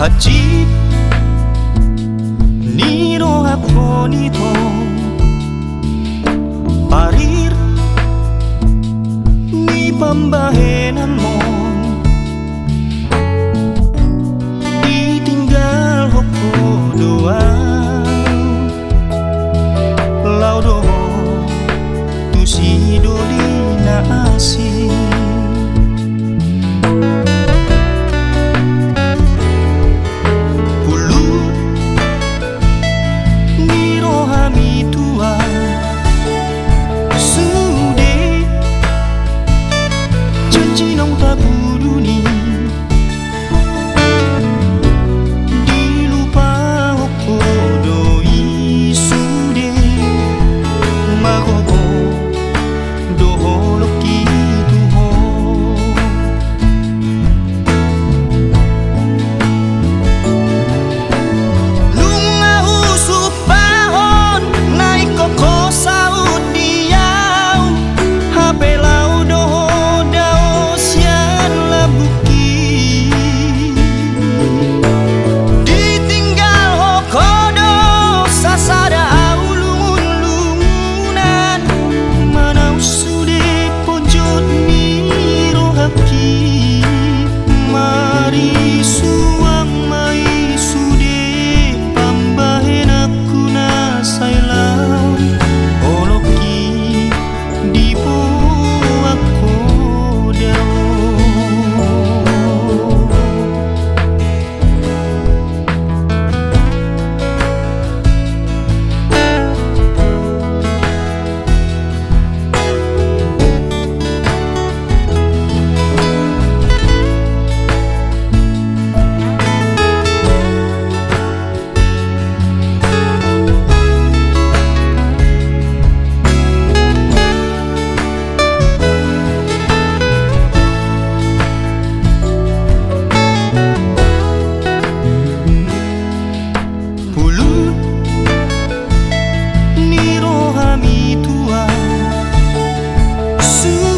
Haji Nino haponito Parir Ni pambahenan soon